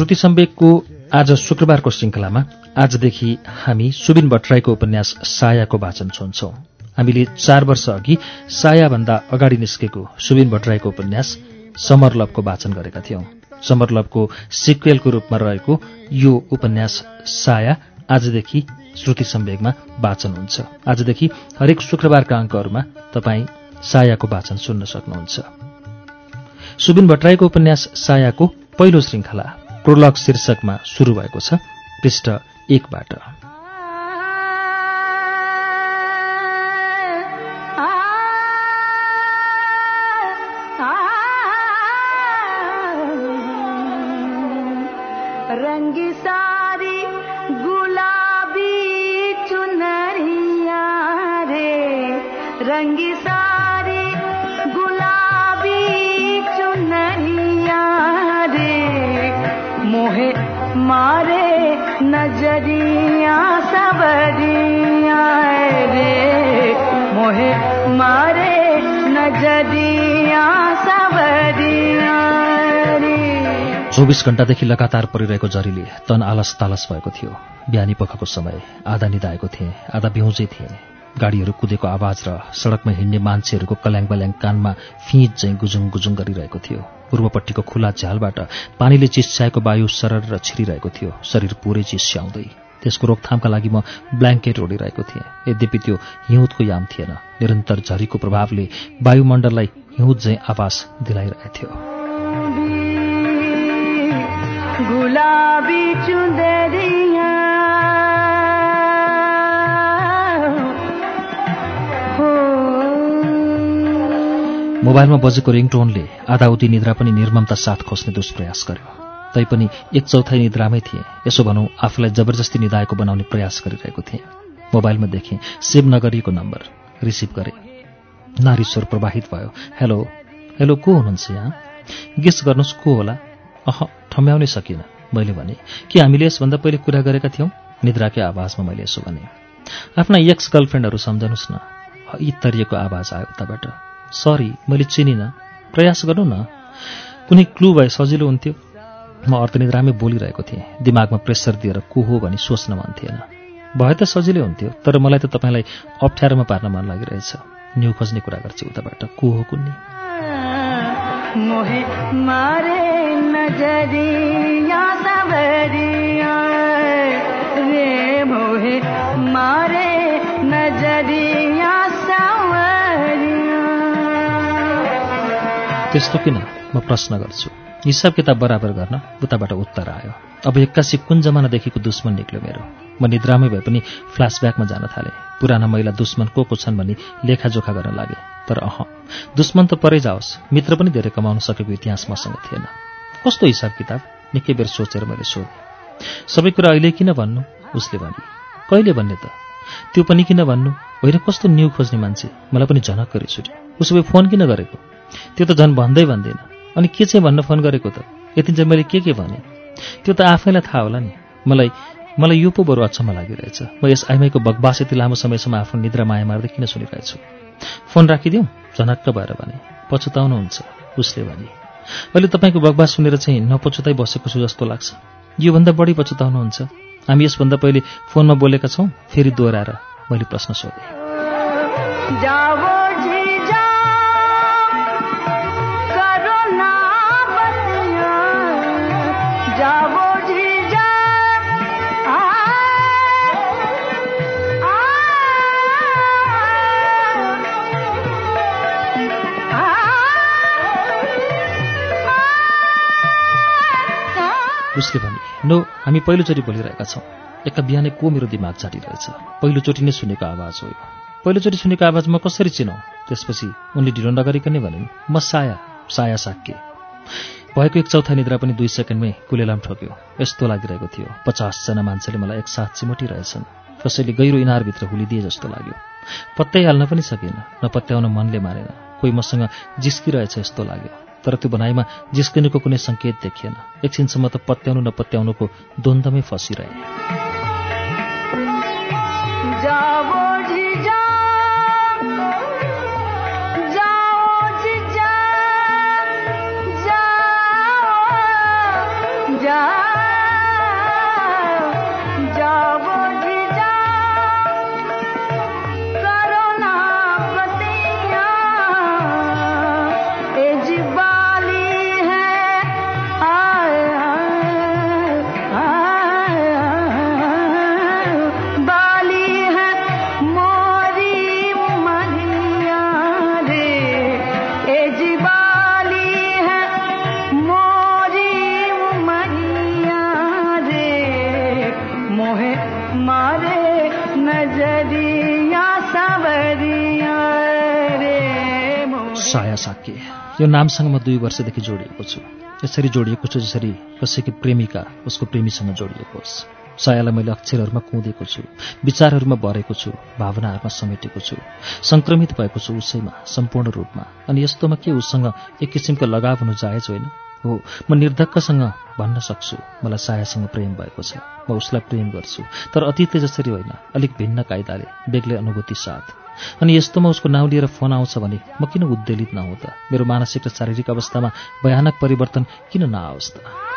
श्रुति सम्वेकको आज शुक्रबारको श्रृङ्खलामा आजदेखि हामी सुबिन भट्टराईको उपन्यास सायाको वाचन सुन्छौं। हामीले चार वर्ष अघि सायाभन्दा अगाडि निस्केको सुबिन भट्टराईको उपन्यास समरलभको वाचन गरेका थियौं। समरलभको सिक्वेलको रूपमा रहेको यो उपन्यास साया आजदेखि श्रुति सम्वेगमा वाचन हुन्छ। आजदेखि हरेक शुक्रबारका अङ्कहरूमा तपाईँ सायाको वाचन सुन्न सक्नुहुन्छ। सुबिन भट्टराईको उपन्यास सायाको पहिलो श्रृङ्खला प्रोलग शीर्षकमा सुरु भएको छ पृष्ठ एकबाट। गुलाबी चुनरिया रे रंगी रे मोहे मारे चौबिस घण्टादेखि लगातार परिरहेको जरीले तन आलस तालस भएको थियो। बिहानी पखको समय आधा निधाएको थिएँ आधा बिउजै थिएँ। गाडीहरू कुदेको आवाज र सडकमा हिँड्ने मान्छेहरूको कल्याङ बल्याङ कानमा फिँच चाहिँ गुजुङ गुजुङ गरिरहेको थियो। पूर्वपट्टिको खुला झ्यालबाट पानीले चिस्याएको वायु सरर र छिरिरहेको थियो। शरीर पुरै चिस्याउँदै त्यसको रोकथामका लागि म ब्ल्याङ्केट ओढिरहेको थिएँ। यद्यपि त्यो हिउँदको याम थिएन। निरन्तर झरीको प्रभावले वायुमण्डललाई हिउँद झैँ आवास दिलाइरहेथ्यो गुलाबी मोबाइलमा बजेको रिङटोनले आधाउधी निद्रा पनि निर्ममता साथ खोज्ने दुष्प्रयास गर्यो। तैपनि एक चौथाइ निद्रामै थिएँ। यसो भनौँ आफूलाई जबरजस्ती निधाएको बनाउने प्रयास गरिरहेको थिएँ। मोबाइलमा देखेँ सेभ नगरिएको नम्बर रिसिभ गरेँ। नारी स्वर प्रवाहित भयो। हेलो हेलो को हुनुहुन्छ यहाँ? गेस गर्नुहोस् को होला? अह ठम्याउनै सकिनँ मैले भने के हामीले यसभन्दा पहिले कुरा गरेका थियौँ? निद्राकै आवाजमा मैले यसो भने आफ्ना एक्स गर्लफ्रेन्डहरू सम्झनुहोस् न। यी तरिएको आवाज आयो उताबाट। सरी मैले चिनिनँ। प्रयास गरौँ न। कुनै क्लु भए सजिलो हुन्थ्यो। म अर्थनिद्रामै बोलिरहेको थिएँ। दिमागमा प्रेसर दिएर को हो भनी सोच्न मन थिएन। भए त सजिलै हुन्थ्यो तर मलाई त तपाईँलाई अप्ठ्यारोमा पार्न मन लागिरहेछ। न्यु खोज्ने कुरा गर्छु उताबाट। को हो कुन्नी? मारे नजरिया। त्यस्तो किन? म प्रश्न गर्छु। हिसाब किताब बराबर गर्न उताबाट उत्तर आयो। अब एक्कासी कुन जमानादेखिको दुश्मन निक्ल्यो मेरो? म निद्रामै भए पनि फ्ल्यासब्याकमा जान थालेँ। पुराना महिला दुश्मन को को छन् भनी लेखाजोखा गर्न लागे। तर अह दुश्मन त परै जाओस्। मित्र पनि धेरै कमाउन सकेको इतिहास मसँग थिएन। कस्तो हिसाब किताब? निकै बेर सोचेर मैले सोधेँ। सबै कुरा अहिले किन भन्नु? उसले भने कहिले भन्ने त? त्यो पनि किन भन्नु? होइन कस्तो न्यु खोज्ने मान्छे? मलाई पनि झनक्क रिस उठ्यो। उसो भए फोन किन गरेको? त्यो त झन् भन्दै भन्दैन। अनि के चाहिँ भन्न फोन गरेको त? यति चाहिँ मैले के के भने? त्यो त आफैलाई थाहा होला नि। मलाई मलाई यो पो बरु अचम्म लागिरहेछ। म यस आइमाईको बकबास यति लामो समयसम्म आफ्नो निद्रा माया मार्दै किन सुनिरहेछु फोन राखिदिउँ झनक्क भएर भने। पछुताउनुहुन्छ उसले भने। अहिले तपाईँको बकबास सुनेर चाहिँ नपछुताइ बसेको छु जस्तो लाग्छ। योभन्दा बढी पछुताउनुहुन्छ। हामी यसभन्दा पहिले फोनमा बोलेका छौँ फेरि दोहोऱ्याएर मैले प्रश्न सोधेँ। उसले भने नो हामी पहिलोचोटि बोलिरहेका छौँ। एका बिहानै को मेरो दिमाग झाटिरहेछ पहिलोचोटि नै सुनेको आवाज हो यो। पहिलोचोटि सुनेको आवाज म कसरी चिनौँ? त्यसपछि उनले ढिलो नगरिकनै भनिन् म साया साया साक्के। भएको एक चौथा निद्रा पनि दुई सेकेन्डमै कुलेलाम ठोक्यो। यस्तो लागिरहेको थियो। पचासजना मान्छेले मलाई एकसाथ चिमोटिरहेछन्। कसैले गहिरो इनारभित्र हुलिदिए जस्तो लाग्यो। पत्याइहाल्न पनि सकेन नपत्याउन मनले मारेन। कोही मसँग जिस्किरहेछ यस्तो लाग्यो। तर त्यो बनाइमा जिस्किनुको कुनै सङ्केत देखिएन। एकछिनसम्म त पत्याउनु नपत्याउनुको द्वन्द्वमै फसिरहे। यो नामसँग म दुई वर्षदेखि जोडिएको छु। यसरी जोडिएको छु जसरी कसैकी प्रेमिका उसको प्रेमीसँग जोडिएको होस्। सायालाई मैले अक्षरहरूमा कुँदेको छु विचारहरूमा भरेको छु भावनाहरूमा समेटेको छु। सङ्क्रमित भएको छु उसैमा सम्पूर्ण रूपमा। अनि यस्तोमा के उसँग एक किसिमको लगाव हुनु जायज होइन? हो म निर्धक्कसँग भन्न सक्छु। मलाई सायासँग प्रेम भएको छ। म उसलाई प्रेम गर्छु। तर अतीतले जसरी होइन अलिक भिन्न कायदाले बेग्लै अनुभूति साथ। अनि यस्तोमा उसको नाउँ लिएर फोन आउँछ भने म किन उद्वेलित नहुँ त? मेरो मानसिक र शारीरिक अवस्थामा भयानक परिवर्तन किन नआओस् त?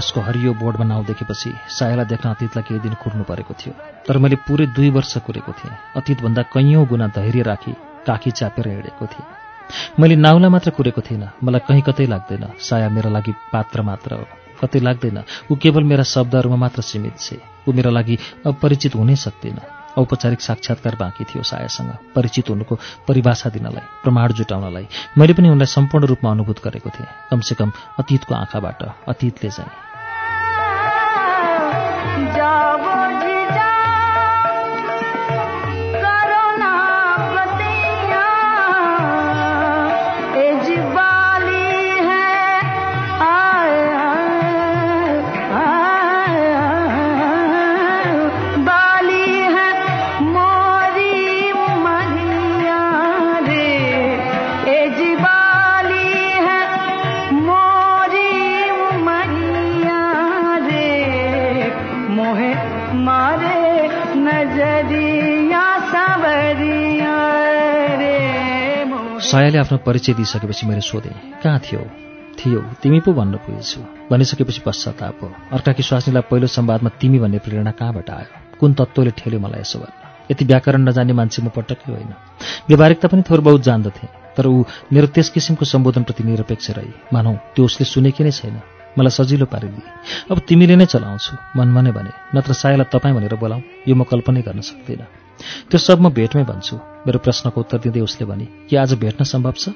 सिडी यसको हरियो बोर्डमा नाउँ देखेपछि सायालाई देख्न अतीतलाई केही दिन कुर्नु परेको थियो। तर मैले पुरै दुई वर्ष कुरेको थिएँ। अतीतभन्दा कैयौँ गुणा धैर्य राखी काखी चापेर हिँडेको थिएँ। मैले नाउलाई मात्र कुरेको थिइनँ। मलाई कहीँ कतै लाग्दैन। साया मेरा लागि पात्र मात्र हो। कतै लाग्दैन। ऊ केवल मेरा शब्दहरूमा मात्र सीमित छे। ऊ मेरा लागि अपरिचित हुनै सक्दैन। औपचारिक साक्षात्कार बाँकी थियो सायासँग। परिचित हुनुको परिभाषा दिनलाई प्रमाण जुटाउनलाई। मैले पनि उनलाई सम्पूर्ण रूपमा अनुभूत गरेको थिएँ। कमसेकम अतीतको आँखाबाट अतीतले चाहिँ सायाले आफ्नो परिचय दिइसकेपछि मैले सोधेँ कहाँ थियो? थियो तिमी पो भन्न पुगेछु। भनिसकेपछि पश्चाताप हो अर्काकी स्वास्नीलाई पहिलो संवादमा तिमी भन्ने प्रेरणा कहाँबाट आयो? कुन तत्त्वले ठेल्यो मलाई यसो भन्न? यति व्याकरण नजान्ने मान्छे म पटक्कै होइन। व्यावहारिकता पनि थोर बहुत जान्दथे तर ऊ मेरो त्यस किसिमको सम्बोधनप्रति निरपेक्ष रही। मानौ त्यो उसले सुनेकी नै छैन। मलाई सजिलो पारिदिए। अब तिमीले नै चलाउँछु। मनमा नै भने नत्र सायालाई तपाईँ भनेर बोलाऊ। यो म कल्पनै गर्न सक्दिनँ। त्यो सब म भेटमै भन्छु। मेरो प्रश्नको उत्तर दिँदै उसले भने के आज भेट्न सम्भव छ?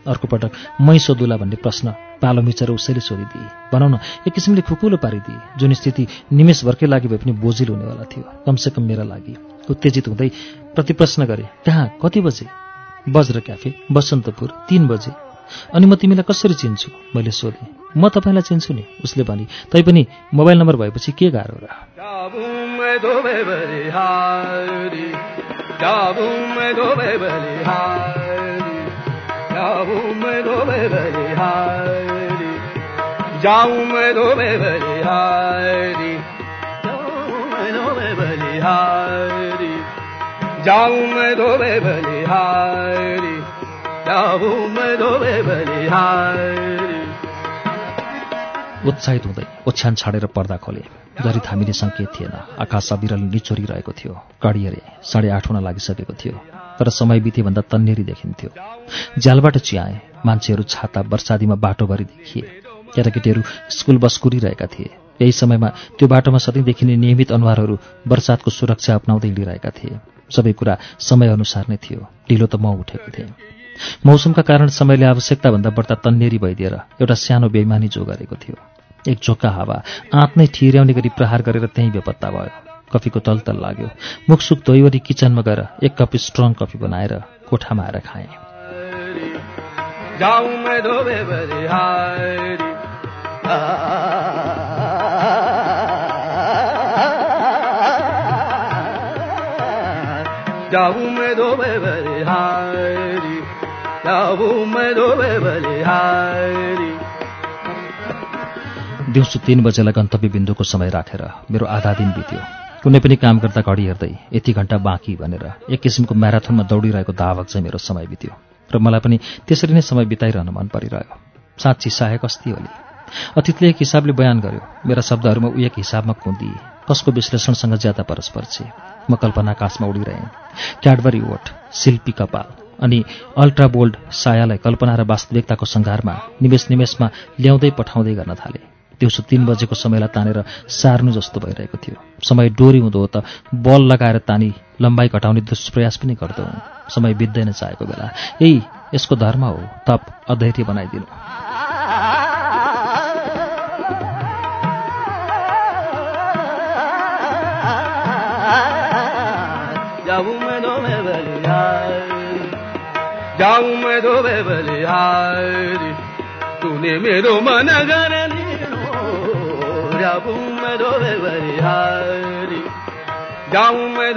अर्को पटक मै सोधुला भन्ने प्रश्न पालो मिचेर उसैले सोधिदिए। भनौँ न एक किसिमले खुकुलो पारिदिए जुन स्थिति निमेषभरकै लागि भए पनि बोझिल हुनेवाला थियो। कमसेकम मेरा लागि उत्तेजित हुँदै प्रतिप्रश्न गरे कहाँ? कति बजे वज्र क्याफे बसन्तपुर तिन बजे अनि म तिमीलाई कसरी चिन्छु मैले सोधेँ। म तपाईँलाई चिन्छु नि उसले भने तैपनि मोबाइल नम्बर भएपछि के गाह्रो र ो भलिहारि जबुमे भलिहारिबुम डोले भलिहारि जाउँ मै रोबे भलिहारिढे भलिहारि जाउँ मै रोबे भलिहारिम डोले भलिहार उत्साहित हुँदै ओछ्यान छाडेर पर्दा खोले। गरी थामिने सङ्केत थिएन आकाश अविरल निचोरिरहेको थियो। कडी अरे साढे आठ हुन लागिसकेको थियो तर समय बितेभन्दा तन्नेरी देखिन्थ्यो। झ्यालबाट चियाए मान्छेहरू छाता वर्षादीमा बाटोभरि देखिए। केटाकेटीहरू स्कुल बस कुरिरहेका थिए। यही समयमा त्यो बाटोमा सधैँ देखिने नियमित अनुहारहरू वर्षातको सुरक्षा अप्नाउँदै हिँडिरहेका थिए। सबै कुरा समयअनुसार नै थियो। ढिलो त म उठेको थिएँ। मौसमका कारण समयले आवश्यकताभन्दा बढ्ता तन्नेरी भइदिएर एउटा सानो बेइमानी जो गरेको थियो। एक झोक्का हावा। आँत नै ठिर्याउने गरी प्रहार गरेर त्यहीँ बेपत्ता भयो। कफीको तलतल लाग्यो। मुखसुख धोइवरी किचनमा गएर एक कप स्ट्रङ कफी बनाएर कोठामा आएर खाएँ। जाऊं मैं धोबे बलिहारी दिउँसो तीन बजेलाई गन्तव्य बिन्दुको समय राखेर मेरो आधा दिन बित्यो। कुनै पनि काम गर्दा घडी हेर्दै यति घन्टा बाँकी भनेर एक किसिमको म्याराथनमा दौडिरहेको धावक चाहिँ मेरो समय बित्यो र मलाई पनि त्यसरी नै समय बिताइरहन मन परिरह्यो। साँच्ची सहायक अस्ति होली अतिथले एक हिसाबले बयान गर्यो मेरा शब्दहरूमा ऊ एक हिसाबमा कुन्दिए कसको विश्लेषणसँग ज्यादा परस्पर छे? म कल्पना आकाशमा उडिरहेँ। क्याडबरी ओट शिल्पी कपाल अनि अल्ट्रा बोल्ड सायालाई कल्पना र वास्तविकताको सङ्घारमा निमेष निमेषमा ल्याउँदै पठाउँदै गर्न थाले। दिउँसो तीन बजेको समयलाई तानेर सार्नु जस्तो भइरहेको थियो। समय डोरी हुँदो त बल लगाएर तानी लम्बाइ घटाउने दुष्प्रयास पनि गर्दो समय बित्दैन चाहेको बेला। यही यसको धर्म हो। तप अधैर्य बनाइदिनु। जाऊं मैं धोबे बलिहारी मेरो मन गरली जाऊं मैं धोबे बलिहारी जाऊं मैं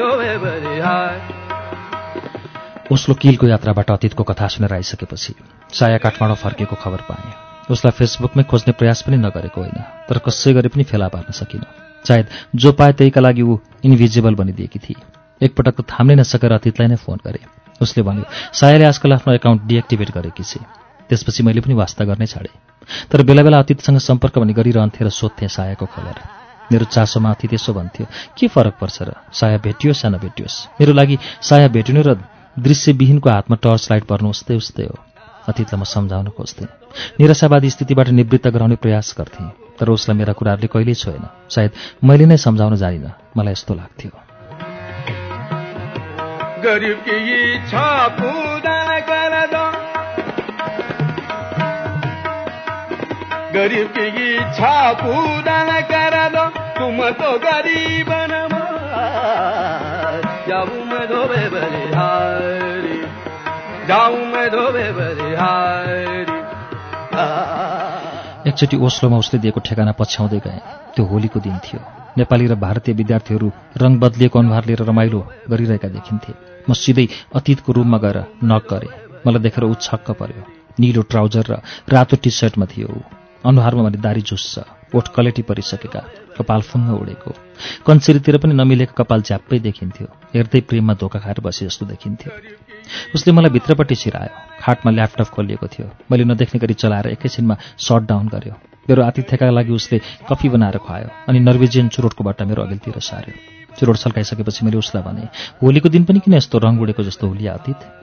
ओस्लो किलको यात्राबाट अतीतको कथा सुनेर आइसकेपछि साया काठमाडौँ फर्केको खबर पाएँ। उसलाई फेसबुकमै खोज्ने प्रयास पनि नगरेको होइन तर कसै गरे पनि फेला पार्न सकिनँ। सायद जो पाए त्यहीका लागि ऊ इन्भिजिबल बनिदिएकी थिए। एकपटक त थाम्नै नसकेर अतीतलाई नै फोन गरे। उसले भन्यो सायाले आजकल आफ्नो एकाउन्ट डिएक्टिभेट गरेकी छे। त्यसपछि मैले पनि वास्ता गर्नै छाडेँ। तर बेला बेला अतीतसँग सम्पर्क पनि गरिरहन्थेँ र सोध्थेँ सायाको खबर मेरो चासोमा अतीत यसो भन्थ्यो के फरक पर्छ र? साया भेटियोस् या नभेटियोस्? मेरो लागि साया भेटिनु र दृश्यविहीनको हातमा टर्च लाइट पर्नु उस्तै उस्तै हो। अतीतलाई म सम्झाउन खोज्थेँ। निराशावादी स्थितिबाट निवृत्त गराउने प्रयास गर्थेँ तर उसलाई मेरा कुराहरूले कहिल्यै छोएन। सायद मैले नै सम्झाउन जानिनँ। मलाई यस्तो लाग्थ्यो। गरीब की इच्छा पूरा कर दो तुम तो गरीब धोबे जाऊं मैं धोबे एकचोटि ओस्लोमा उसले दिएको ठेगाना पछ्याउँदै गएँ। त्यो होलीको दिन थियो। नेपाली र भारतीय विद्यार्थीहरू रङ बदलिएको अनुहार लिएर रमाइलो गरिरहेका देखिन्थे। म सिधै अतीतको रूममा गएर नक गरेँ। मलाई देखेर ऊ छक्क पर्यो। निलो ट्राउजर र रातो टी सर्टमा थियो ऊ। अनुहारमा भने दारी झुस्छ ओठ कलेटी परिसकेका कपाल फुङ्ग उडेको। कन्सिरीतिर पनि नमिलेको कपाल झ्याप्पै देखिन्थ्यो हेर्दै प्रेममा धोका खाएर बसे जस्तो देखिन्थ्यो। उसले मलाई भित्रपट्टि छिरायो खाटमा ल्यापटप खोलिएको थियो। मैले नदेख्ने गरी चलाएर एकैछिनमा सट डाउन गर्यो। मेरो आतिथ्यका लागि उसले कफी बनाएर खुवायो अनि नर्वेजियन चुरोटको बट्टा मेरो अघिल्तिर सार्यो चुरोट सल्काइसकेपछि मैले उसलाई भने होलीको दिन पनि किन यस्तो रङ उडेको जस्तो होलिया अतीत?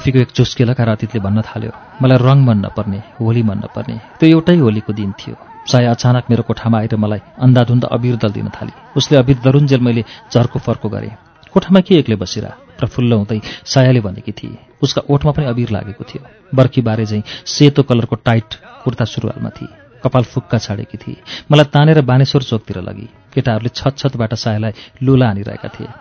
कफीको एक चुस्के लगाएर अतीतले भन्न थाल्यो। मलाई रङ मन नपर्ने होली मन नपर्ने त्यो एउटै होलीको दिन थियो। साय अचानक मेरो कोठामा आएर मलाई अन्धाधुन्द अबिर दल दिन थाली। उसले अबिर दरुन्जेल मैले झर्को फर्को गरेँ। कोठामा के एक्लै बसिरा? प्रफुल्ल हुँदै सायाले भनेकी थिए उसका ओठमा पनि अबिर लागेको थियो। बर्खी बारे चाहिँ सेतो कलरको टाइट कुर्ता सुरुवालमा थिए। कपाल फुक्का छाडेकी थिए। मलाई तानेर बानेश्वर चोकतिर लगी। केटाहरूले छत छतबाट सायालाई लुला हानिरहेका थिए।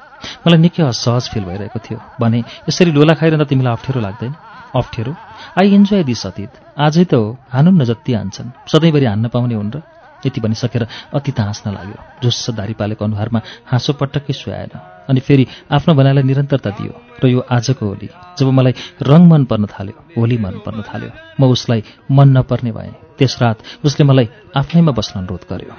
मलाई निकै असहज फिल भइरहेको थियो। भने यसरी लोला खाइरहँदा तिमीलाई अप्ठ्यारो लाग्दैन? अप्ठ्यारो? आई इन्जोय दिस अतीत। आजै त हो हानुन् न जति हान्छन्। सधैँभरि हान्न पाउने हुन् र यति भनिसकेर अतीत हाँस्न लाग्यो। झुस्स दारी पालेको अनुहारमा हाँसो पटक्कै सुहाएन। अनि फेरि आफ्नो भनाइलाई निरन्तरता दियो र यो आजको होली। जब मलाई रङ मन पर्न थाल्यो होली मन पर्न थाल्यो म उसलाई मन नपर्ने भएँ। त्यस रात उसले मलाई आफ्नैमा बस्न अनुरोध गर्यो।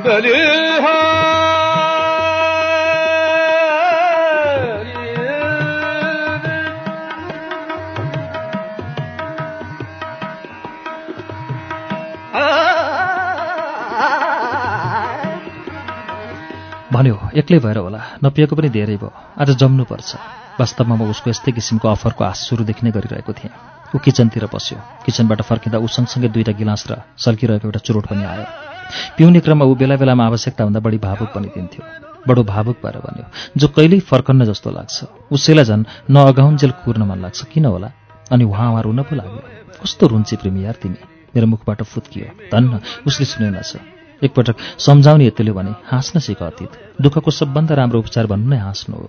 भन्यो एक्लै भएर होला। नपिएको पनि धेरै भयो। आज जम्नुपर्छ। वास्तवमा म उसको यस्तै किसिमको अफरको आश सुरुदेखि नै गरिरहेको थिएँ। ऊ किचनतिर पस्यो किचनबाट फर्किँदा ऊ सँगसँगै दुईवटा गिलास र सल्किरहेको एउटा चुरोट पनि आयो। पिउने क्रममा ऊ बेला बेलामा आवश्यकताभन्दा बढी भावुक पनि दिन्थ्यो बडो भावुक भएर भन्यो जो कहिल्यै फर्कन्न जस्तो लाग्छ उसैलाई झन् नअगाउन्जेल कुर्न मन लाग्छ। किन होला? अनि उहाँ उहाँ रुन पो लाग्यो। कस्तो रुन्ची प्रेमी यार तिमी। मेरो मुखबाट फुत्कियो। धन्न उसले सुनेनछ एकपटक सम्झाउने यतिले भने हाँस्न सिक अतीत। दुःखको सबभन्दा राम्रो उपचार भन्नु नै हाँस्नु हो।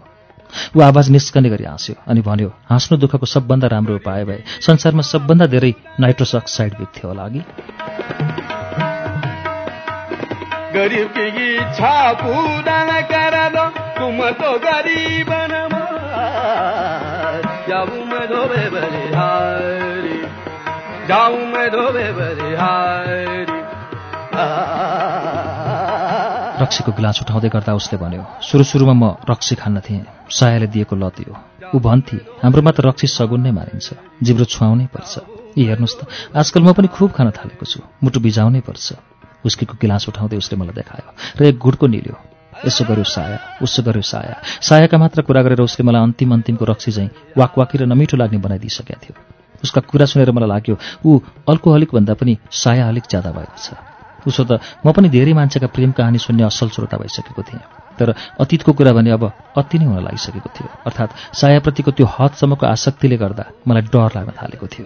ऊ आवाज निस्कने गरी हाँस्यो अनि भन्यो हाँस्नु दुःखको सबभन्दा राम्रो उपाय भए संसारमा सबभन्दा धेरै नाइट्रोस अक्साइड बित्थ्यो होला अघि। गरीब की इच्छा पूरा करा तुम तो गरीब जाऊं मैं धोबे जाऊं मैं धोबे रक्सीको गिलास उठाउँदै गर्दा उसले भन्यो सुरु सुरुमा म रक्सी खान्न थिएँ। सायाले दिएको लत यो ऊ भन्थे हाम्रोमा त रक्सी सगुन नै मानिन्छ जिब्रो छुवाउनै पर्छ। यी हेर्नुहोस् त आजकल म पनि खुब खान थालेको छु। मुटु बिजाउनै पर्छ। उस्कीको गिलास उठाउँदै उसले मलाई देखायो। र एक गुडको निल्यो यसो गर्यो साया उसो गर्यो साया। सायाका मात्र कुरा गरेर उसले मलाई अन्तिम अन्तिमको रक्सी चाहिँ वाकवाकी र नमिठो लाग्ने बनाइदिइसकेका थियो उसका कुरा सुनेर मलाई लाग्यो ऊ अल्कोहलिक भन्दा पनि साया अलिक ज्यादा भएको छ उसो त म पनि धेरै मान्छेका प्रेम कहानी सुन्ने असल श्रोता भइसकेको थिएँ। तर अतीतको कुरा भने अब अति नै हुन लागिसकेको थियो। अर्थात् सायाप्रतिको त्यो हदसम्मको आसक्तिले गर्दा मलाई डर लाग्न थालेको थियो।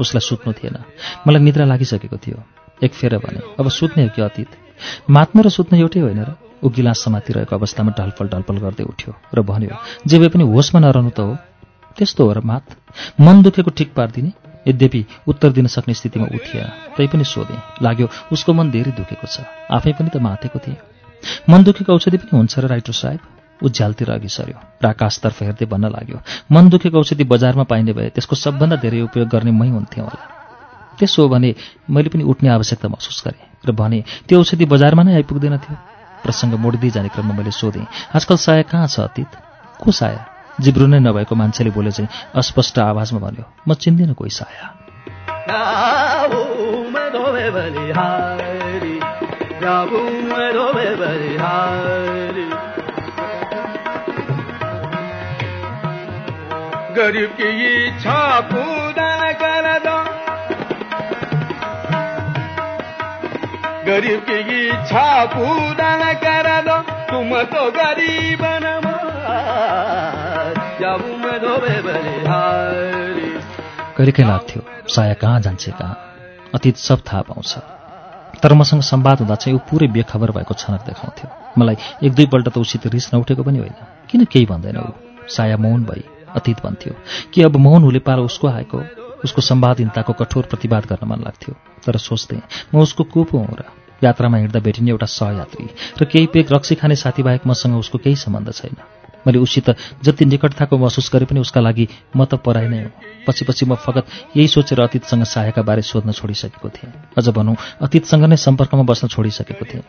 उसलाई सुत्नु थिएन। मलाई निद्रा लागिसकेको थियो। एक फेर भने अब सुत्ने हो कि अतीत? मात्नु र सुत्नु एउटै होइन र? ऊ गिलास समातिरहेको अवस्थामा ढलफल ढलफल गर्दै उठ्यो र भन्यो जे भए पनि होसमा नरहनु त हो। त्यस्तो हो र मात। मन दुखेको ठिक पारिदिने। यद्यपि उत्तर दिन सक्ने स्थितिमा ऊ थिएन तैपनि सोधेँ। लाग्यो उसको मन धेरै दुखेको छ। आफै पनि त मातेको थिएँ। मन दुखेको औषधि पनि हुन्छ र राइटर साहेब? ऊ झ्यालतिर अघि सर्यो र आकाशतर्फ हेर्दै भन्न लाग्यो। मन दुखेको औषधि बजारमा पाइने भए त्यसको सबभन्दा धेरै उपयोग गर्ने मै हुन्थेँ होला। त्यसो हो भने मैले पनि उठ्ने आवश्यकता महसुस गरेँ र भने त्यो औषधि बजारमा नै आइपुग्दैन थियो प्रसङ्ग मोडिँदै जाने क्रममा मैले सोधेँ आजकल साया कहाँ छ अतीत? को साया? जिब्रो नै नभएको मान्छेले बोले चाहिँ अस्पष्ट आवाजमा भन्यो म चिन्दिनँ कोही साया। जाऊं मैं धोबे बलिहारी जाऊं मैं धोबे बलिहारी गरीब की इच्छा पूरा न कर दो। गरीब की इच्छा दो तुम तो गरीब लाग्थ्यो साया कहाँ जान्छे कहाँ? अतीत सब थाहा पाउँछ। तर मसँग संवाद हुँदा चाहिँ ऊ पुरै बेखबर भएको छनक देखाउँथ्यो। मलाई एक दुईपल्ट त उसित रिस नउठेको पनि होइन। किन केही भन्दैन ऊ? साया मौन भई अतीत भन्थ्यो कि अब मौन हुले पालो उसको आएको उसको सम्वादहीनताको कठोर प्रतिवाद गर्न मन लाग्थ्यो। तर सोच्थेँ म उसको को पो हुँ र यात्रामा हिँड्दा भेटिने एउटा सहयात्री र केही पेक रक्सी खाने साथीबाहेक मसँग उसको केही सम्बन्ध छैन। मैले उसित जति निकटताको महसुस गरे पनि उसका लागि म त पराइ नै हो। पछि पछि म फगत यही सोचेर अतीतसँग सायाका बारे सोध्न छोडिसकेको थिएँ। अझ भनौँ अतीतसँग नै सम्पर्कमा बस्न छोडिसकेको थिएँ।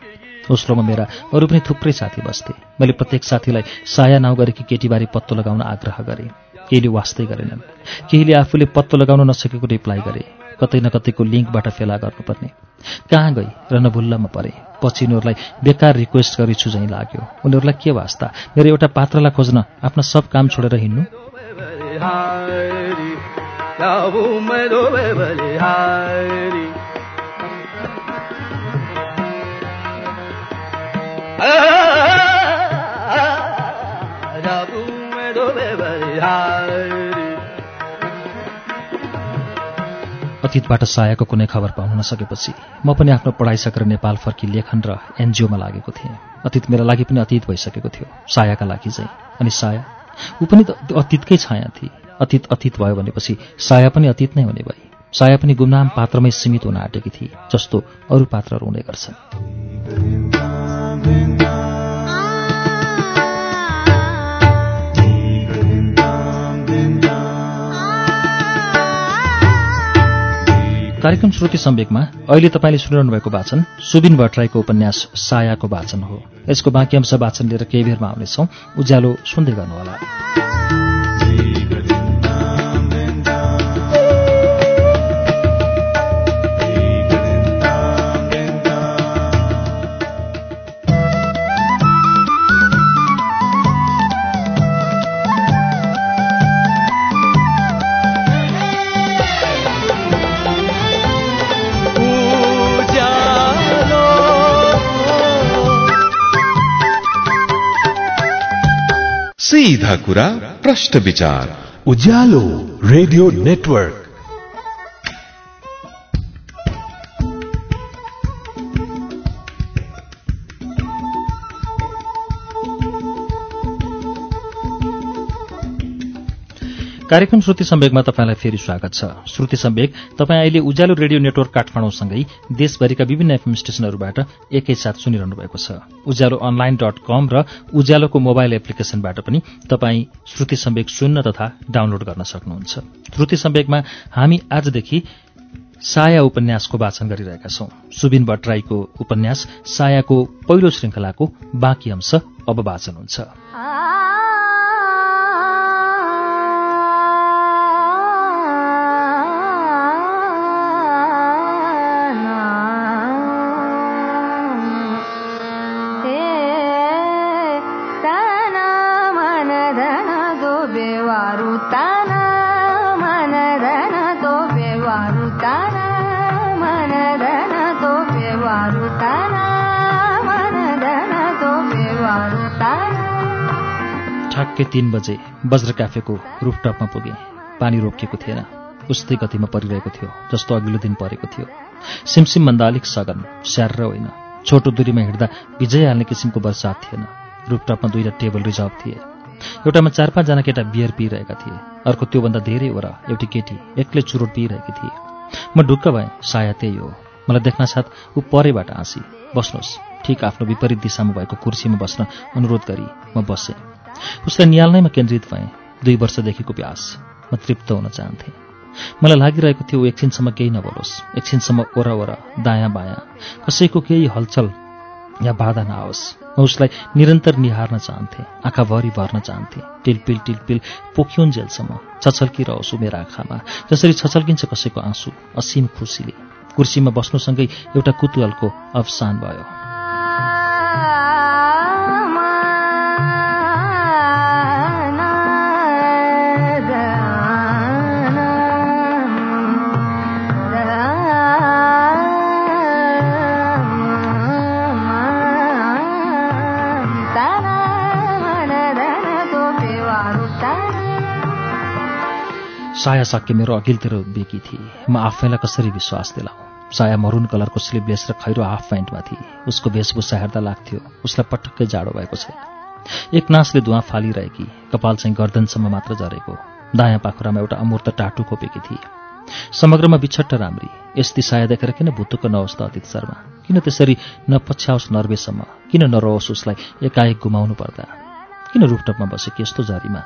दोस्रोमा मेरा अरू पनि थुप्रै साथी बस्थे। मैले प्रत्येक साथीलाई साया नाउँ गरेकी केटीबारे पत्तो लगाउन आग्रह गरेँ। केहीले वास्तै गरेनन्। केहीले आफूले पत्तो लगाउन नसकेको रिप्लाई गरे। कतै न कतैको लिङ्कबाट फेला गर्नुपर्ने। कहाँ गई र नभुल्लामा परे। पछि उनीहरूलाई बेकार रिक्वेस्ट गरेछु झैँ लाग्यो। उनीहरूलाई के वास्ता? मेरो एउटा पात्रलाई खोज्न आफ्ना सब काम छोडेर हिँड्नु? अतीतबाट सायाको कुनै खबर पाउन नसकेपछि म पनि आफ्नो पढाइ सकेर नेपाल फर्की लेखन र एनजिओमा लागेको थिएँ। अतीत मेरा लागि पनि अतीत भइसकेको थियो। सायाका लागि चाहिँ। अनि साया? ऊ पनि त अतीतकै छाया थिए। अतीत अतीत भयो भनेपछि साया पनि अतीत नै हुने भए साया पनि गुमनाम पात्रमै सीमित हुन आँटेकी थिए जस्तो अरू पात्रहरू हुने गर्छन्। कार्यक्रम श्रुति सम्वेकमा अहिले तपाईँले सुनिरहनु भएको वाचन सुबिन भट्टराईको उपन्यास सायाको वाचन हो। यसको बाँकी अंश वाचन लिएर केही बेरमा आउनेछौँ। उज्यालो सुन्दै गर्नुहोला। सीधा कुरा प्रश्न विचार उज्यालो रेडियो नेटवर्क कार्यक्रम श्रुति सम्वेकमा तपाईँलाई फेरि स्वागत छ। श्रुति सम्वेक तपाईँ अहिले उज्यालो रेडियो नेटवर्क काठमाडौँसँगै देशभरिका विभिन्न एफएम स्टेशनहरूबाट एकैसाथ सुनिरहनु भएको छ। उज्यालो अनलाइन डट कम र उज्यालोको मोबाइल एप्लिकेशनबाट पनि तपाईँ श्रुति सम्वेक सुन्न तथा डाउनलोड गर्न सक्नुहुन्छ। श्रुति सम्वेकमा हामी आजदेखि साया उपन्यासको वाचन गरिरहेका छौं। सुबिन भट्टराईको उपन्यास सायाको पहिलो श्रृङ्खलाको बाँकी अंश अब वाचन हुन्छ। तीन बजे वज्र क्याफेको रुफटपमा पुगे। पानी रोकिएको थिएन। उस्तै गतिमा परिरहेको थियो जस्तो अघिल्लो दिन परेको थियो। सिमसिम भन्दा अलिक सघन स्याहार होइन। छोटो दूरीमा हिँड्दा भिजै हाल्ने किसिमको बर्सात थिएन। रुफटपमा दुईवटा टेबल रिजर्भ थिए। एउटामा चार पाँचजना केटा बियर पिइरहेका थिए। अर्को त्योभन्दा धेरै वरा एउटी केटी एक्लै चुरोट पिइरहेकी थिए। म ढुक्क भएँ साया त्यही हो। मलाई देख्न साथ ऊ परैबाट हाँसी। बस्नुहोस्। ठिक आफ्नो विपरीत दिशामा भएको कुर्सीमा बस्न अनुरोध गरी म बसेँ। उसलाई निहाल्नैमा केन्द्रित भएँ। दुई वर्षदेखिको प्यास। म तृप्त हुन चाहन्थेँ। मलाई लागिरहेको थियो एकछिनसम्म केही नबोलोस्। एकछिनसम्म ओरवर दायाँ बायाँ कसैको केही हलचल या बाधा नआओस्। म उसलाई निरन्तर निहार्न चाहन्थेँ। आँखाभरि भर्न चाहन्थेँ। टिलपिल टिलपिल पोखिउन्जेलसम्म छछल्किरहोस् मेरो आँखामा जसरी छछल्किन्छ कसैको आँसु। असीम खुसीले। कुर्सीमा बस्नुसँगै एउटा कुतूहलको अवसान भयो। साया साक्य मेरो अघिल्तिर बेकी थिए। म आफैलाई कसरी विश्वास दिलाऊ? साया मरुन कलरको स्लिभलेस र खैरो हाफ प्यान्टमा थिए। उसको वेशभूषा हेर्दा लाग्थ्यो। उसलाई पटक्कै जाडो भएको छैन। एक नासले धुवा फालिरहेकी कपाल चाहिँ गर्दनसम्म मात्र झरेको। दायाँ पाखुरामा एउटा अमूर्त टाटु खोपेकी थिए। समग्रमा बिछट्ट राम्री। यस्ती साया देखेर किन भुतुक्क नहोस् त अतीत शर्मा? किन त्यसरी नपछ्याओस् नर्वेसम्म किन नरहोस् उसलाई एकाएक गुमाउनु पर्दा? किन रुफटपमा बसेकी यस्तो झरीमा?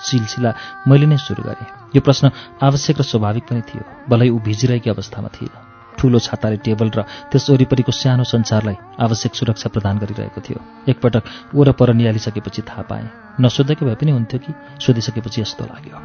सिलसिला मैले नै सुरु गरेँ। यो प्रश्न आवश्यक र स्वाभाविक पनि थियो भलै ऊ भिजिरहेकी अवस्थामा थिएन ठूलो छाताले टेबल र त्यस वरिपरिको सानो संसारलाई आवश्यक सुरक्षा प्रदान गरिरहेको थियो एकपटक वरपर निहालिसकेपछि थाहा पाएँ नसोधेकै भए पनि हुन्थ्यो कि सोधिसकेपछि यस्तो लाग्यो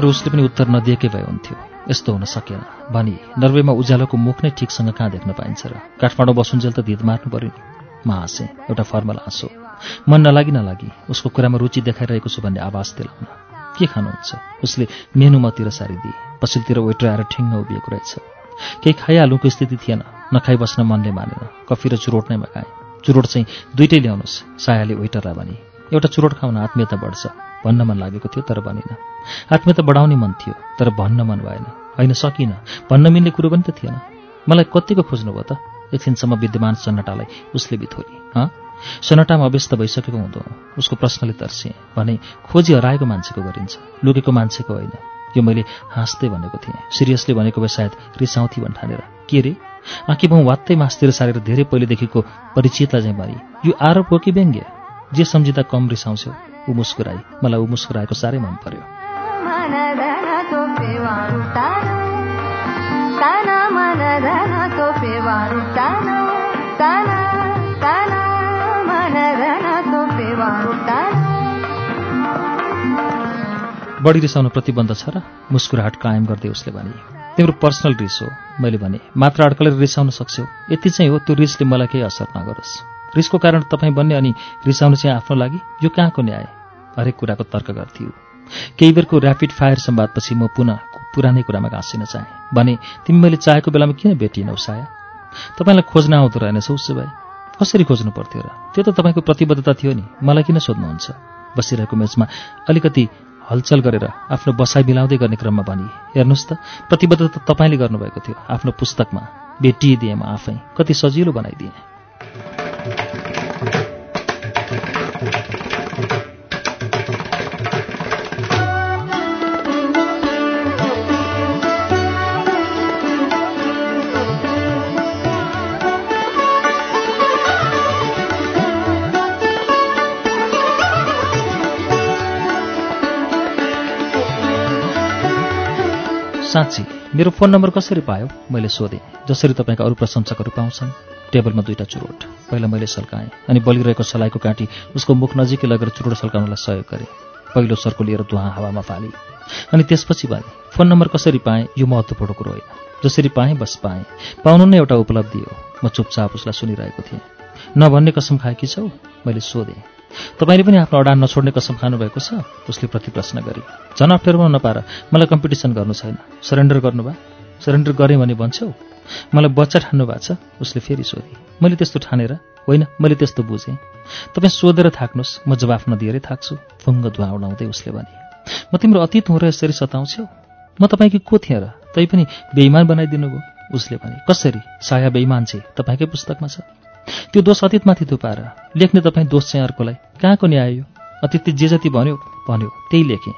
तर उसले पनि उत्तर नदिएकै भए हुन्थ्यो। यस्तो हुन सकेन। भनी नर्वेमा उज्यालोको मुख नै ठिकसँग कहाँ देख्न पाइन्छ र? काठमाडौँ बसुन्जेल त धित मार्नु पर्यो नि। म हाँसेँ एउटा फर्मल हाँसो। मन नलागी नलागी उसको कुरामा रुचि देखाइरहेको छु भन्ने आवाज दिलाउन के खानुहुन्छ? उसले मेनु मतिर सारिदिए पछिल्लोतिर वेटर आएर ठिङ्ग उभिएको रहेछ। केही खाइहाल्नुको स्थिति थिएन। नखाइ बस्न मनले मानेन। कफी र चुरोट नै मगाएँ। चुरोट चाहिँ दुइटै ल्याउनुहोस् सायाले वेटरलाई भने। एउटा चुरोट खाउन आत्मीयता बढ्छ। भन्न मन लागेको थियो तर भनिनँ आत्मीयता बढाउने मन थियो तर भन्न मन भएन। होइन सकिनँ। भन्न मिल्ने कुरो पनि त थिएन। मलाई कतिको खोज्नुभयो त? एकछिनसम्म विद्यमान सन्नाटालाई उसले बिथोली हँ? सन्नाटामा अव्यस्त भइसकेको हुँदो। उसको प्रश्नले तर्सिएँ भने खोजी हराएको मान्छेको गरिन्छ। लुकेको मान्छेको होइन। यो मैले हाँस्दै भनेको थिएँ। सिरियसली भनेको भए सायद रिसाउँथी भन्ठानेर के रे? आँखी भाउ वात्तै मासतिर सारेर धेरै पहिलेदेखिको परिचितलाई चाहिँ भने। यो आरोप हो कि व्यङ्ग्य? जे सम्झिँदा कम रिसाउँछौ ऊ मुस्कुराई। मलाई ऊ मुस्कुराएको साह्रै मन पर्यो। बढी रिसाउन प्रतिबन्ध छ र मुस्कुराहट कायम गर्दै उसले भने तिम्रो पर्सनल रिस हो। मैले भने मात्र अड्कलेर रिसाउन सक्छौ। यति चाहिँ हो त्यो रिसले मलाई केही असर नगरोस्। रिसको कारण तपाईँ बन्ने अनि रिसाउनु चाहिँ आफ्नो लागि यो कहाँको न्याय? हरेक कुराको तर्क गर्थ्यो। केही बेरको ऱ्यापिड फायर संवादपछि म पुनः पुरानै कुरामा घाँसिन चाहेँ। भने तिमी मैले चाहेको बेलामा किन भेटिएनौ साया? तपाईँलाई खोज्न आउँदो रहेनछौ उसो भए। कसरी खोज्नु पर्थ्यो र? त्यो त तपाईँको प्रतिबद्धता थियो नि। मलाई किन सोध्नुहुन्छ? बसिरहेको मेचमा अलिकति हलचल गरेर आफ्नो बसाइ मिलाउँदै गर्ने क्रममा भनी हेर्नुहोस् त प्रतिबद्धता तपाईँले गर्नुभएको थियो आफ्नो पुस्तकमा। भेटिदिएँ म आफै। कति सजिलो बनाइदिएँ। साँच्ची मेरो फोन नम्बर कसरी पायो? मैले सोधेँ जसरी तपाईँका अरू प्रशंसकहरू पाउँछन्। टेबलमा दुईवटा चुरोट। पहिला मैले सल्काएँ अनि बलिरहेको सलाइको काँटी उसको मुख नजिकै लगेर चुरोट सल्काउनलाई सहयोग गरेँ। पहिलो सर्को लिएर धुवा हावामा फालेँ। अनि त्यसपछि भने फोन नम्बर कसरी पाएँ? यो महत्त्वपूर्ण कुरो होइन। जसरी पाएँ बस पाएँ। पाउनु नै एउटा उपलब्धि हो। म चुपचाप उसलाई सुनिरहेको थिएँ। नभन्ने कसम खाएकी छौ? मैले सोधेँ। तपाईँले पनि आफ्नो अडान नछोड्ने कसम खानुभएको छ? उसले प्रति प्रश्न गरे। झन् अप्ठ्यारोमा नपार मलाई कम्पिटिसन गर्नु छैन। सरेन्डर गर्नुभयो सरेन्डर गरेँ भने भन्छौ। मलाई बच्चा ठान्नु भएको छ। उसले फेरि सोधे। मैले त्यस्तो ठानेर? होइन मैले त्यस्तो बुझेँ। तपाईँ सोधेर थाक्नुहोस्। म जवाफ नदिएरै थाक्छु। फुङ्ग धुवा उडाउँदै उसले भने म तिम्रो अतीत हुँर यसरी सताउँछौ? म तपाईँकी को थिएँ र? तै पनि बेइमान बनाइदिनु भयो? उसले भने कसरी? साया बेइमान चाहिँ तपाईँकै पुस्तकमा छ। त्यो दोष अतीतमाथि थुपाएर लेख्ने तपाईँ दोष चाहिँ अर्कोलाई। कहाँको न्याय यो अतीतले जे जति भन्यो भन्यो। त्यही लेखेँ।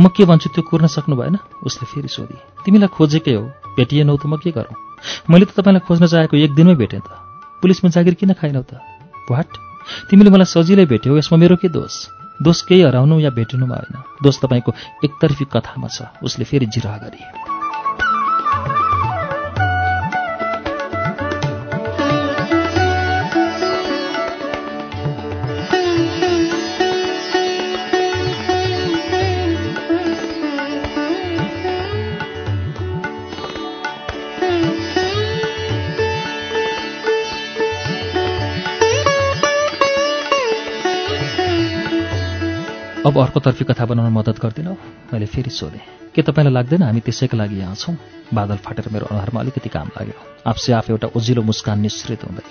म के भन्छु त्यो कुर्न सक्नु भएन? उसले फेरि सोधे। तिमीलाई खोजेकै हो। भेटिएनौ त म के गरौँ? मैले त तपाईँलाई खोज्न चाहेको एक दिनमै भेटेँ त। पुलिसमा जागिर किन खाइनौ त? वाट तिमीले मलाई सजिलै भेट्यौ। यसमा मेरो के दोष? दोष केही हराउनु या भेटिनुमा होइन। दोष तपाईँको एकतर्फी कथामा छ। उसले फेरि जिरा गरे। अब अर्कोतर्फी कथा बनाउन मद्दत गरिदिनौ मैले फेरि सोधेँ के तपाईँलाई लाग्दैन हामी त्यसैका लागि यहाँ छौँ? बादल फाटेर मेरो अनुहारमा अलिकति काम लाग्यो। आफसे आफ एउटा उजिलो मुस्कान निश्चित हुँदै।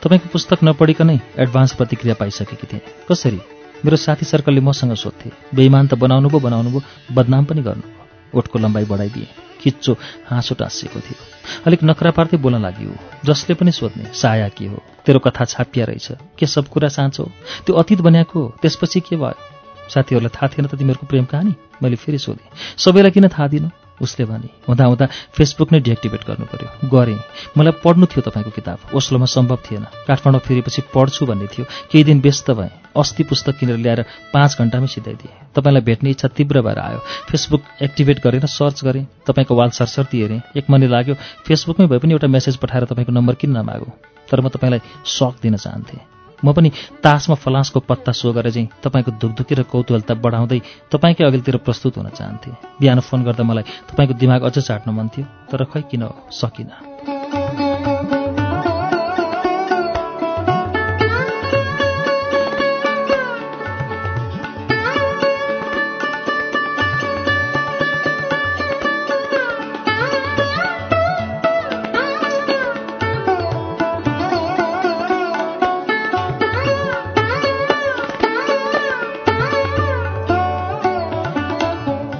तपाईँको पुस्तक नपढिकनै एडभान्स प्रतिक्रिया पाइसकेकी थिएँ। कसरी? मेरो साथी सर्कलले मसँग सोध्थे बेइमान त बनाउनु भयो बनाउनु भयो बदनाम पनि गर्नुभयो। ओठको लम्बाइ बढाइदिए। किच्चो हाँसो टाँसिएको थियो। अलिक नखरा पार्दै बोल्न लाग्यो। जसले पनि सोध्ने साया के हो? तेरो कथा छापिया रहेछ। के सब कुरा साँचो त्यो अतीत बनाएको त्यसपछि के भयो? साथीहरूलाई थाहा थिएन त तिमीहरूको प्रेम कहानी? मैले फेरि सोधेँ। सबैलाई किन थाहा दिनु? उसले भने हुँदा हुँदा फेसबुक नै डिएक्टिभेट गर्नु पर्यो गरेँ। मलाई पढ्नु थियो तपाईँको किताब। ओस्लोमा सम्भव थिएन। काठमाडौँ फेरिपछि पढ्छु भन्ने थियो। केही दिन व्यस्त भएँ। अस्ति पुस्तक किनेर ल्याएर पाँच घन्टामै सिधाइदिएँ। तपाईँलाई भेट्ने इच्छा तीव्र भएर आयो। फेसबुक एक्टिभेट गरेर सर्च गरेँ। तपाईँको वाल सरसर्ती हेरेँ। एक मनले लाग्यो। फेसबुकमै भए पनि एउटा मेसेज पठाएर तपाईँको नम्बर किन नमागौँ तर म तपाईँलाई सक दिन चाहन्थेँ। म पनि तासमा फलासको पत्ता सो गरेर चाहिँ तपाईँको धुकधुकी र कौतूहलता बढाउँदै तपाईँकै अघिल्तिर प्रस्तुत हुन चाहन्थेँ। बिहान फोन गर्दा मलाई तपाईँको दिमाग अझ चाट्न मन थियो तर खै किन सकिनँ?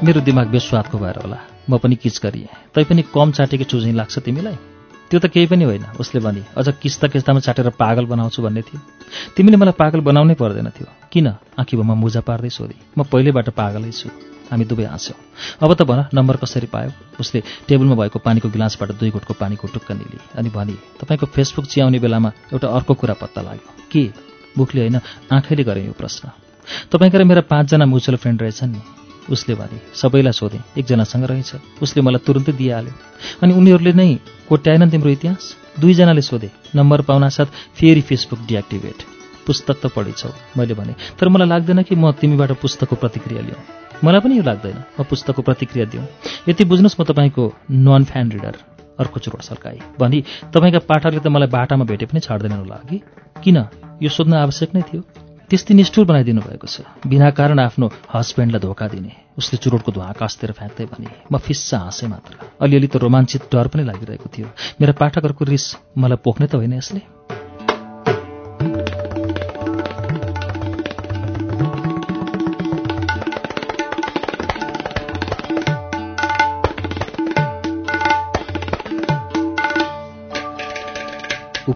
मेरो दिमाग बेस्वादको भएर होला। म पनि किच गरिएँ। तैपनि कम चाटेको चुझै लाग्छ तिमीलाई? त्यो त केही पनि होइन उसले भने। अझ किस्ता किस्तामा चाटेर पागल बनाउँछु भन्ने थियो। तिमीले मलाई पागल बनाउनै पर्दैन थियो। किन? आँखी भमा मुजा पार्दै सोधे। म पहिल्यैबाट पागलै छु। हामी दुवै हाँस्यौँ। अब त भन नम्बर कसरी पायो? उसले टेबलमा भएको पानीको गिलासबाट दुई घुटको पानीको टुक्क निली अनि भने तपाईँको फेसबुक चियाउने बेलामा एउटा अर्को कुरा पत्ता लाग्यो। के? बुकले होइन आँखैले गरेँ यो प्रश्न। तपाईँका र मेरा पाँचजना म्युचुअल फ्रेन्ड रहेछन् नि। उसले भने सबैलाई सोधेँ एकजनासँग रहेछ। उसले मलाई तुरुन्तै दिइहाल्यो। अनि उनीहरूले नै कोट्याएनन् तिम्रो इतिहास? दुईजनाले सोधे नम्बर पाउनासाथ फेरि फेसबुक डिएक्टिभेट। पुस्तक त पढेछौ मैले भने तर मलाई लाग्दैन कि म तिमीबाट पुस्तकको प्रतिक्रिया लिउँ। मलाई पनि यो लाग्दैन म पुस्तकको प्रतिक्रिया दिउँ। यति बुझ्नुहोस् म तपाईँको नन फ्यान रिडर अर्को चुरोट सर्काई। भनी तपाईँका पाठकले त मलाई बाटामा भेटे पनि छाड्दैनन् होला कि किन? यो सोध्न आवश्यक नै थियो। त्यस्तै निष्ठुर बनाइदिनु भएको छ। बिना कारण आफ्नो हस्बेन्डलाई धोका दिने उसले चुरोटको धुवा आकाशतिर फ्याँक्दै भने म फिस्सा हाँसेँ मात्र। अलिअलि त रोमाञ्चित डर पनि लागिरहेको थियो। मेरा पाठकहरूको रिस मलाई पोख्ने त होइन यसले?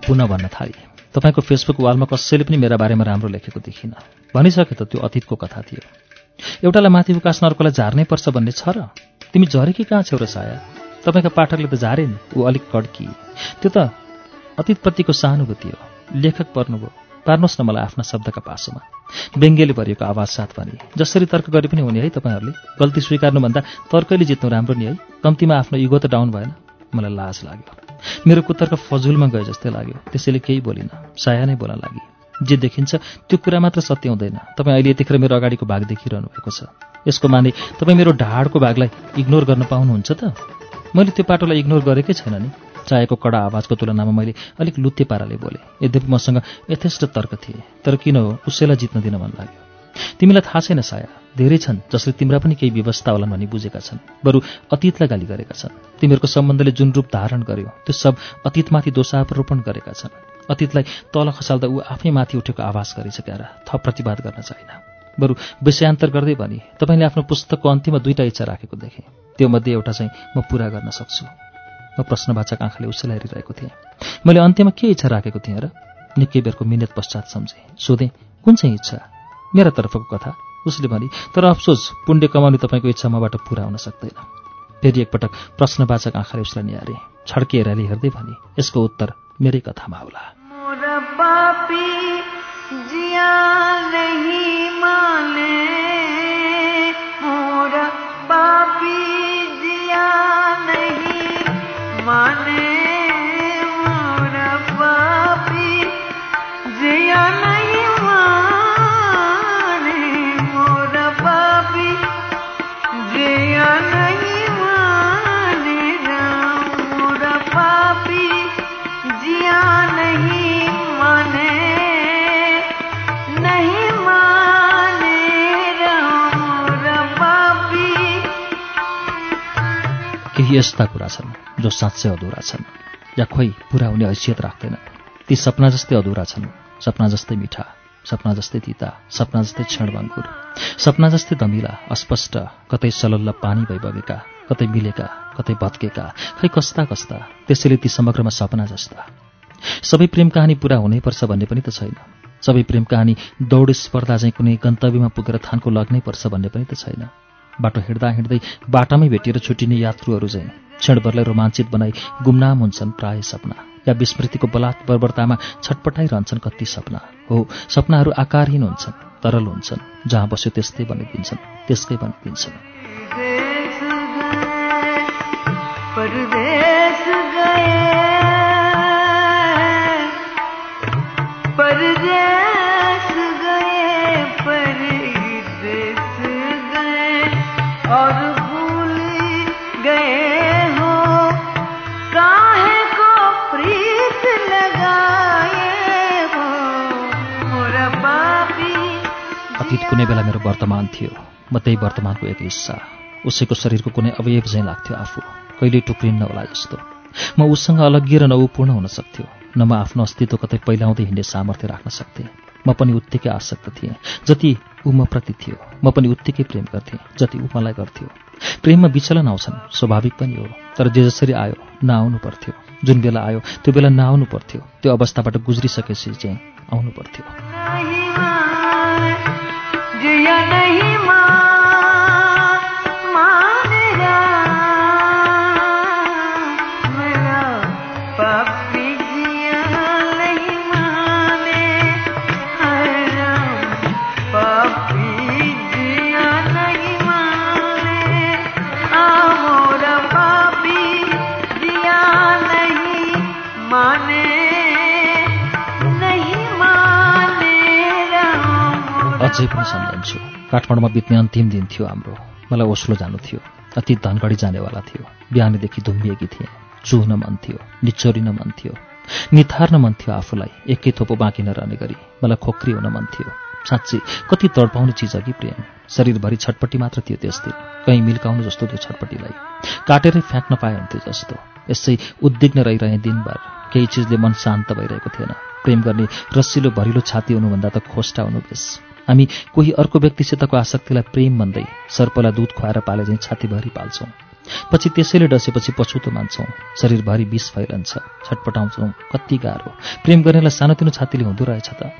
पुनः भन्न थाले तपाईँको फेसबुक वालमा कसैले पनि मेरा बारेमा राम्रो लेखेको देखिनँ। भनिसके त त्यो अतीतको कथा थियो। एउटालाई माथि उकास्न अर्कोलाई झार्नै पर्छ भन्ने छ र? तिमी झरेकी कहाँ छेउ र साया? तपाईँका पाठकले त झारे नि ऊ अलिक कड्की। त्यो त अतीतप्रतिको सहानुभूति हो। लेखक पर्नुभयो पार्नुहोस् न मलाई आफ्ना शब्दका पासोमा। व्यङ्ग्यले भरिएको आवाज साथ भने। जसरी तर्क गरे पनि हुने है तपाईँहरूले? गल्ती स्वीकार्नुभन्दा तर्कैले जित्नु राम्रो नि है। कम्तीमा आफ्नो इगो त डाउन भएन। मलाई लाज लाग्यो। मेरो कुतर्क फजुलमा गए जस्तै लाग्यो। त्यसैले केही बोलिनँ। साया नै बोल्न लागि। जे देखिन्छ त्यो कुरा मात्र सत्य हुँदैन। तपाईँ अहिले यतिखेर मेरो अगाडिको भाग देखिरहनु भएको छ। यसको माने तपाईँ मेरो ढाडको भागलाई इग्नोर गर्न पाउनुहुन्छ त? मैले त्यो पाटोलाई इग्नोर गरेकै छैन नि। चाहेको कडा आवाजको तुलनामा मैले अलिक लुत्ते पाराले बोले। यद्यपि मसँग यथेष्ट तर्क थिए तर किन हो? उसैलाई जित्न दिन मन लाग्यो। तिमीलाई थाहा छैन साया। धेरै छन् जसले तिम्रा पनि केही व्यवस्था होलान् भनी बुझेका छन्। बरु अतीतलाई गाली गरेका छन्। तिमीहरूको सम्बन्धले जुन रूप धारण गर्यो त्यो सब अतीतमाथि दोषारोपण गरेका छन्। अतीतलाई तल खसाल्दा ऊ आफै माथि उठेको आवाज गरिसकेर थप प्रतिवाद गर्न छैन बरु विषयान्तर गर्दै भने तपाईँले आफ्नो पुस्तकको अन्तिममा दुईवटा इच्छा राखेको देखेँ। त्यो मध्ये एउटा चाहिँ म पुरा गर्न सक्छु। म प्रश्नवाचक आँखाले उसैलाई हेरिरहेको थिएँ। मैले अन्त्यमा के इच्छा राखेको थिएँ र? निकै बेरको मिहिनेत पश्चात सम्झेँ। सोधेँ कुन चाहिँ इच्छा? मेरा तर्फको कथा। उसले भने तर अफसोस पुण्य कमाउने तपाईँको इच्छा मबाट पुरा हुन सक्दैन फेरि एकपटक प्रश्नवाचक आँखाले उसलाई निहारे। छड्के हेराले हेर्दै भने यसको उत्तर मेरै कथामा होला। यस्ता कुरा छन् जो साँच्चै अधुरा छन् या खोइ पुरा हुने हैसियत राख्दैन। ती सपना जस्तै अधुरा छन् सपना जस्तै मिठा सपना जस्तै तिता सपना जस्तै क्षणभङ्कुर सपना जस्तै दमिला अस्पष्ट कतै सलल्ल पानी भई बगेका कतै मिलेका कतै भत्केका खै कस्ता कस्ता त्यसैले ती समग्रमा सपना जस्ता। सबै प्रेम कहानी पुरा हुनैपर्छ भन्ने पनि त छैन। सबै प्रेम कहानी दौड स्पर्धा चाहिँ कुनै गन्तव्यमा पुगेर थानको लग्नै पर्छ भन्ने पनि त छैन। बाटो हिँड्दा हिँड्दै बाटामै भेटिएर छुटिने यात्रुहरू चाहिँ क्षणभरलाई रोमाञ्चित बनाई गुमनाम हुन्छन् प्राय सपना। या विस्मृतिको बलात् बर्बरतामा छटपटाइरहन्छन् कति सपना। हो सपनाहरू आकारहीन हुन्छन् तरल हुन्छन् जहाँ बस्यो त्यस्तै बनिदिन्छन् त्यसकै बनिदिन्छन् कुनै बेला मेरो वर्तमान थियो। म त्यही वर्तमानको एक हिस्सा। उसैको शरीरको कुनै अवयव झैँ लाग्थ्यो आफू। कहिले टुक्रिन्न होला जस्तो म उसँग अलग्गिएर न ऊ हुन सक्थ्यो। न म आफ्नो अस्तित्व कतै पहिलाउँदै हिँड्ने सामर्थ्य राख्न सक्थेँ। म पनि उत्तिकै आसक्त थिएँ। जति ऊ म प्रति थियो म पनि उत्तिकै प्रेम गर्थेँ जति ऊ मलाई गर्थ्यो। प्रेममा विचलन आउँछन् स्वाभाविक पनि हो। तर जे जसरी आयो नआउनु पर्थ्यो। जुन बेला आयो त्यो बेला नआउनु पर्थ्यो। त्यो अवस्थाबाट गुज्रिसकेपछि चाहिँ आउनु पर्थ्यो। பிரியனை अझै पनि सम्झन्छु। काठमाडौँमा बित्ने अन्तिम दिन थियो हाम्रो। मलाई ओस्लो जानु थियो। अति धनगढी जानेवाला थियो। बिहानदेखि धुम्बिएकी थिएँ। चुहन मन थियो। निचोरिन मन थियो। निथार्न मन थियो आफूलाई। एकै थोपो बाँकी नरहने गरी मलाई खोक्री हुन मन थियो। साँच्ची कति तडपाउने चिज अघि प्रेम। शरीरभरि छटपट्टि मात्र थियो त्यस दिन। कहीँ मिल्काउनु जस्तो त्यो छटपट्टिलाई काटेरै फ्याँक्न पाए हुन्थ्यो जस्तो। यसै उद्विग्न रहिरहे दिनभर। केही चिजले मन शान्त भइरहेको थिएन। प्रेम गर्ने रसिलो भरिलो छाती हुनुभन्दा त खोस्टा हुनु बेस। हामी कोही अर्को व्यक्तिसितको आसक्तिलाई प्रेम भन्दै सर्पलाई दुध खुवाएर पाले चाहिँ छातीभरि पाल्छौँ। पछि त्यसैले डसेपछि पछुतो मान्छौँ। शरीरभरि विष फैलन्छ छटपटाउँछौँ कति गाह्रो। प्रेम गर्नेलाई सानोतिनो छातीले हुँदो रहेछ त।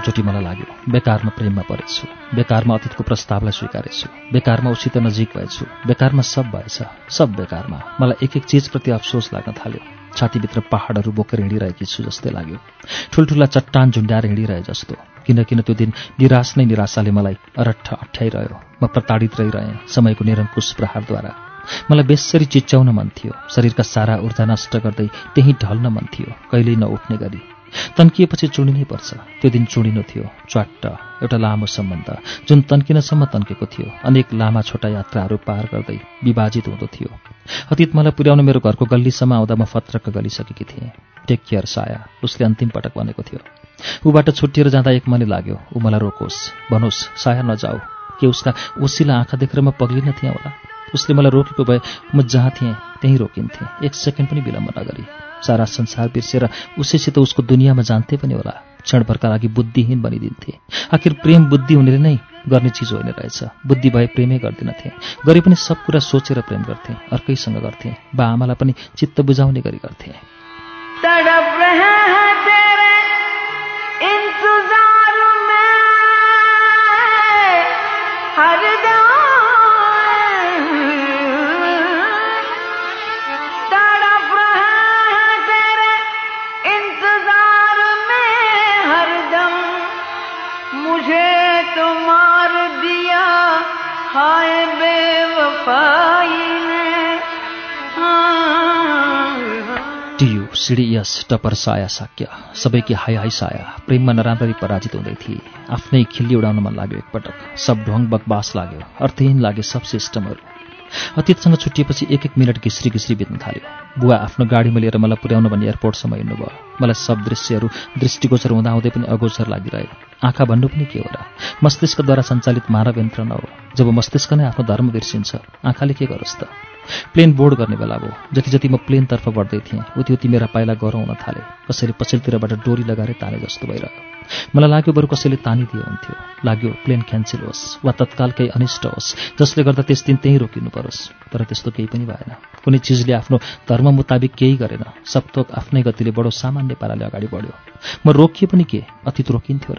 पहिलोचोटि मलाई लाग्यो बेकारमा प्रेममा परेछु बेकारमा अतीतको प्रस्तावलाई स्वीकारेछु बेकारमा उसित नजिक भएछु बेकारमा सब भएछ सब बेकारमा। मलाई एक एक चिजप्रति अफसोस लाग्न थाल्यो। छातीभित्र पहाडहरू बोकेर हिँडिरहेकी छु जस्तै लाग्यो। ठुल्ठुला चट्टान झुन्ड्याएर हिँडिरहे जस्तो। किन किन त्यो दिन निराश नै निराशाले मलाई अरट्ठ अठ्याइरह्यो। म प्रताडित रहिरहेँ समयको निरङ्कुश प्रहारद्वारा। मलाई बेसरी चिच्याउन मन थियो। शरीरका सारा ऊर्जा नष्ट गर्दै त्यहीँ ढल्न मन थियो। कहिल्यै नउठ्ने गरी। तन्किएपछि चुडिनै पर्छ। त्यो दिन चुडिनु थियो च्वाट्ट एउटा लामो सम्बन्ध जुन तन्किनसम्म तन्केको थियो। अनेक लामा छोटा यात्राहरू पार गर्दै विभाजित हुँदो थियो। अतीत मलाई पुर्याउन मेरो घरको गल्लीसम्म आउँदा म फत्रक्क गलिसकेकी थिएँ। टेक केयर साया उसले अन्तिम पटक भनेको थियो। ऊबाट छुट्टिएर जाँदा एक मनै लाग्यो ऊ मलाई रोकोस् भनोस् साया नजाऊ। के उसका ओसिला आँखा देखेर म पग्लिन थिएँ होला? उसले मलाई रोकेको भए म जहाँ थिएँ त्यहीँ रोकिन्थेँ। एक सेकेन्ड पनि विलम्ब नगरी। सारा संसार बिर्सेर उसैसित उसको दुनियाँमा जान्थे पनि होला। क्षणभरका लागि बुद्धिहीन बनिदिन्थे। आखिर प्रेम बुद्धि हुनेले नै गर्ने चिज होइन रहेछ। बुद्धि भए प्रेमै गर्दिनथे। गरे पनि सब कुरा सोचेर प्रेम गर्थे अर्कैसँग गर्थे। बा आमालाई पनि चित्त बुझाउने गरी गर्थे। टियु सिडी यस टपर साया साक्य सबैकी हाई हाई साया प्रेममा नराम्ररी पराजित हुँदै थिए। आफ्नै खिल्ली उडाउन मन लाग्यो एकपटक। सब ढोङ बकबास लाग्यो अर्थहीन लागे सब सिस्टमहरू। अतीतसँग छुट्टिएपछि एक एक मिनट घिस्री घिस्री बित्न थाल्यो। बुवा आफ्नो गाडीमा लिएर मलाई पुर्याउन भन्ने एयरपोर्टसम्म हिँड्नुभयो। मलाई सब दृश्यहरू दृष्टिगोचर हुँदा हुँदै पनि अगोचर लागिरहे। आँखा भन्नु पनि के हो र मस्तिष्कद्वारा सञ्चालित मानव यन्त्र न हो। जब मस्तिष्क नै आफ्नो धर्म बिर्सिन्छ आँखाले के गरोस् त? प्लेन बोर्ड गर्ने बेला भयो जति जति म प्लेनतर्फ बढ्दै थिएँ उति उति मेरा पाइला हुन थाले। कसैले पछिल्लोतिरबाट डोरी लगाएर ताने जस्तो भइरह्यो। मलाई लाग्यो बरु कसैले तानिदियो हुन्थ्यो। लाग्यो प्लेन क्यान्सल होस् वा तत्काल केही अनिष्ट होस्। जसले गर्दा त्यस दिन त्यहीँ रोकिनु परोस् तर त्यस्तो केही पनि भएन। कुनै चिजले आफ्नो धर्म मुताबिक केही गरेन। सपथोक आफ्नै गतिले बडो सामान्य पाराले अगाडि बढ्यो। म रोकिए पनि के? अतीत रोकिन्थ्यो र।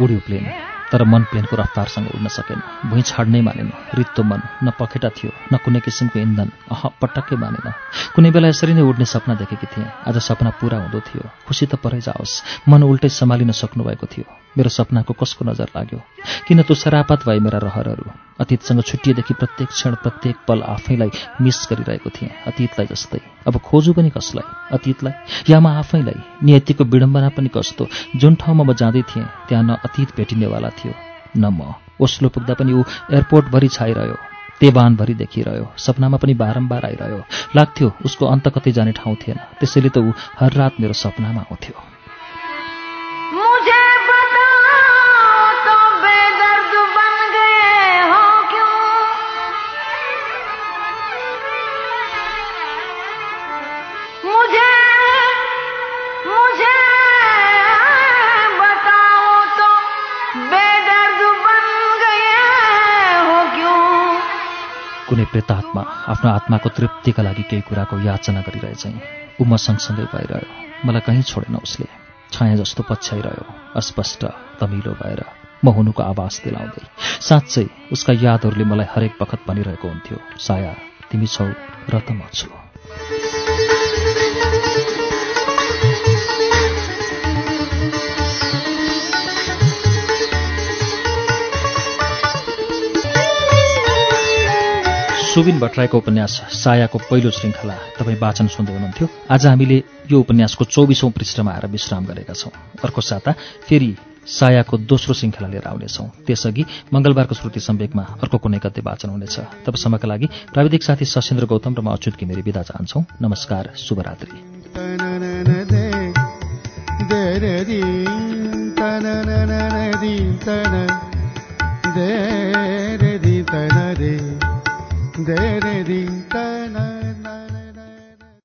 उड्यो प्लेन। तर मन प्लेनको रफ्तारसँग उड्न सकेन। भुइँ छाड्नै मानेन। रित्तो मन न पखेटा थियो न कुनै किसिमको इन्धन। अह पटक्कै मानेन। कुनै बेला यसरी नै उड्ने सपना देखेकी थिएँ। आज सपना पूरा हुँदो थियो। खुसी त परै जाओस्। मन उल्टै सम्हालिन सक्नुभएको थियो। मेरो सपनाको कसको नजर लाग्यो? किन तो सरापत भए मेरा रहरहरू? अतीतसँग छुट्टिएदेखि प्रत्येक क्षण प्रत्येक पल आफैलाई मिस गरिरहेको थिएँ अतीतलाई जस्तै। अब खोजु पनि कसलाई? अतीतलाई? या म आफैलाई? नियतिको विडम्बना पनि कस्तो? जुन ठाउँमा म जाँदै थिएँ त्यहाँ न अतीत भेटिनेवाला थियो न म। ओस्लो पुग्दा पनि ऊ एयरपोर्टभरि छाइरह्यो तेवानभरि देखिरह्यो सपनामा पनि बारम्बार आइरह्यो। लाग्थ्यो उसको अन्त कतै जाने ठाउँ थिएन। त्यसैले त ऊ हर रात मेरो सपनामा आउँथ्यो प्रेतात्मा आफ्नो आत्माको तृप्तिका लागि केही कुराको याचना गरिरहे चाहिँ ऊ म सँगसँगै भइरह्यो। मलाई कहीँ छोडेन उसले। छाया जस्तो पछ्याइरह्यो। अस्पष्ट तमिलो भएर। म हुनुको आवाज दिलाउँदै। साँच्चै उसका यादहरूले मलाई हरेक बखत भनिरहेको हुन्थ्यो। साया तिमी छौ र त म छु। सुबिन भट्टराईको उपन्यास सायाको पहिलो श्रृङ्खला तपाईँ वाचन सुन्दै हुनुहुन्थ्यो आज हामीले यो उपन्यासको चौबिसौँ पृष्ठमा आएर विश्राम गरेका छौँ अर्को साता फेरि सायाको दोस्रो श्रृङ्खला लिएर आउनेछौँ त्यसअघि मङ्गलबारको श्रुति सम्वेकमा अर्को कुनै गद्य वाचन हुनेछ तबसम्मका लागि प्राविधिक साथी सशेन्द्र गौतम र म अच्युत घिमिरे विदा चाहन्छौँ नमस्कार शुभरात्रि रे